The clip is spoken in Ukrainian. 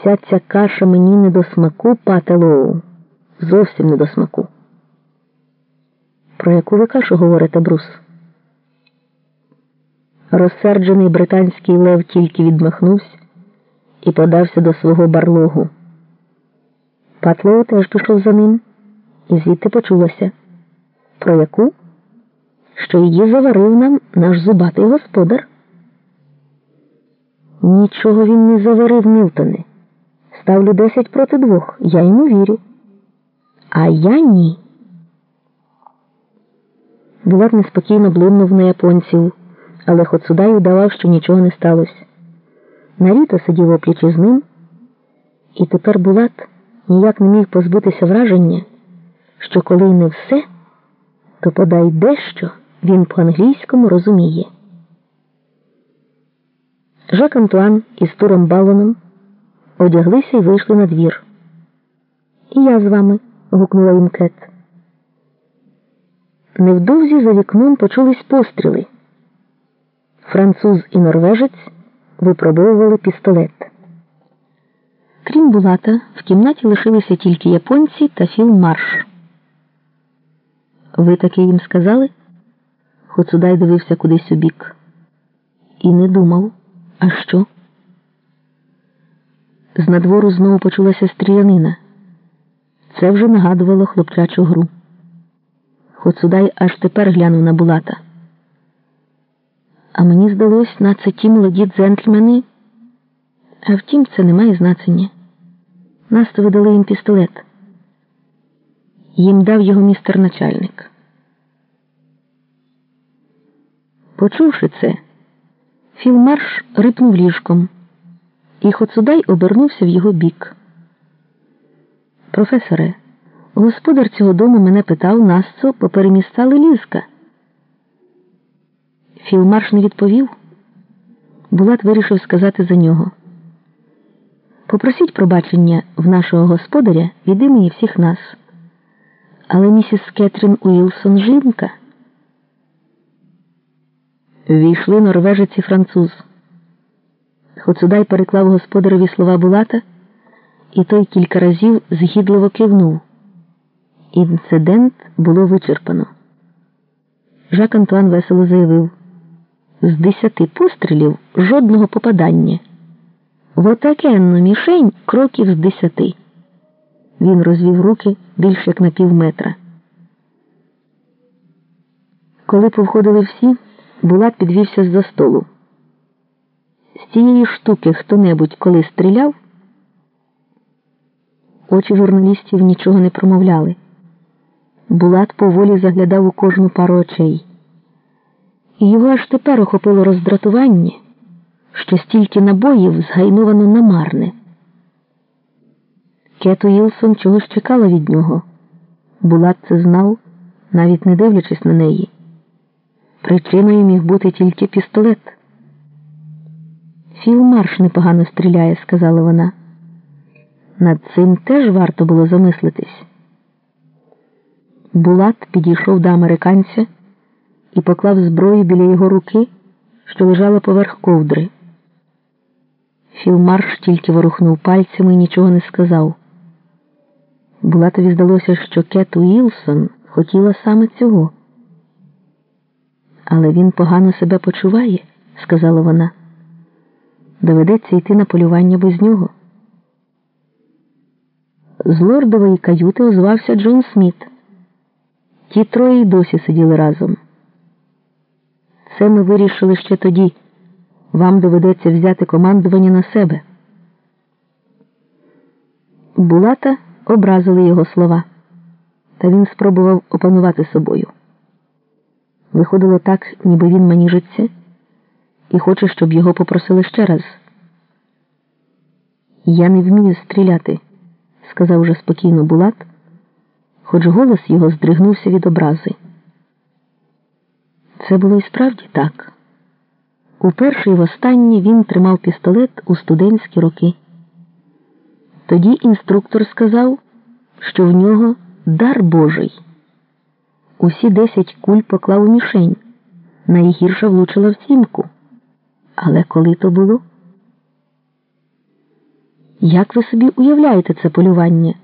Вся ця каша мені не до смаку, пате Лоу. Зовсім не до смаку. Про яку ви кашу говорите, Брус? Розсерджений британський лев тільки відмахнувся і подався до свого барлогу. Патлоу теж пішов за ним, і звідти почулося. Про яку? Що її заварив нам наш зубатий господар. Нічого він не заварив, Мілтоне. Ставлю десять проти двох. Я йому вірю. А я ні. Булат неспокійно блимнув на японців, але Хоцудай удавав, що нічого не сталося. Наріто сидів опліч із ним, і тепер Булат ніяк не міг позбутися враження, що коли й не все, то подай дещо він по-англійському розуміє. Жак Антуан із Туром Балоном одяглися і вийшли на двір. І я з вами. гукнула їм Кет. Невдовзі за вікном почулись постріли. Француз і норвежець випробовували пістолет. Крім Булата, в кімнаті лишилися тільки японці та Філ Марш. Ви таки їм сказали? Хоцудай дивився кудись у бік. І не думав. А що? З надвору знову почулася стрілянина. Це вже нагадувало хлопчачу гру. Хоцудай аж тепер глянув на Булата. А мені здалось, на це ті молоді джентльмени. А втім, це не має значення. Нас то видали їм пістолет. Їм дав його містер начальник. Почувши це, Філмарш рипнув ліжком, і Хоцудай обернувся в його бік. Професоре, господар цього дому мене питав, насцо поперемістали ліжка. Філмарш не відповів. Булат вирішив сказати за нього. Попросіть пробачення в нашого господаря від імені всіх нас. Але місіс Кетрін Уілсон жінка. Війшли норвежець і француз. Хоцудай переклав господареві слова Булата, і той кілька разів згідливо кивнув. Інцидент було вичерпано. Жак Антуан весело заявив з десяти пострілів жодного попадання. В отакенну мішень кроків з десяти. Він розвів руки більш як на пів метра. Коли повходили всі, Булат підвівся з за столу. З цієї штуки хто небудь коли стріляв, очі журналістів нічого не промовляли. Булат поволі заглядав у кожну пару очей. І його аж тепер охопило роздратування, що стільки набоїв згайновано намарне. Кету Ілсон чогось чекала від нього. Булат це знав, навіть не дивлячись на неї. Причиною міг бути тільки пістолет. Марш непогано стріляє, сказала вона. Над цим теж варто було замислитись. Булат підійшов до американця і поклав зброю біля його руки, що лежала поверх ковдри. Філмарш тільки ворухнув пальцями і нічого не сказав. Булатові здалося, що Кет Уілсон хотіла саме цього. Але він погано себе почуває, сказала вона. Доведеться йти на полювання без нього. З лордової каюти озвався Джон Сміт. Ті троє й досі сиділи разом. Це ми вирішили ще тоді. Вам доведеться взяти командування на себе. Булата образили його слова, та він спробував опанувати собою. Виходило так, ніби він маніжиться і хоче, щоб його попросили ще раз. Я не вмію стріляти, сказав уже спокійно Булат, хоч голос його здригнувся від образи. Це було і справді так. Уперше і востаннє він тримав пістолет у студентські роки. Тоді інструктор сказав, що в нього дар Божий. Усі десять куль поклав у мішень. Найгірша влучила в сімку. Але коли то було? Як ви собі уявляєте це полювання?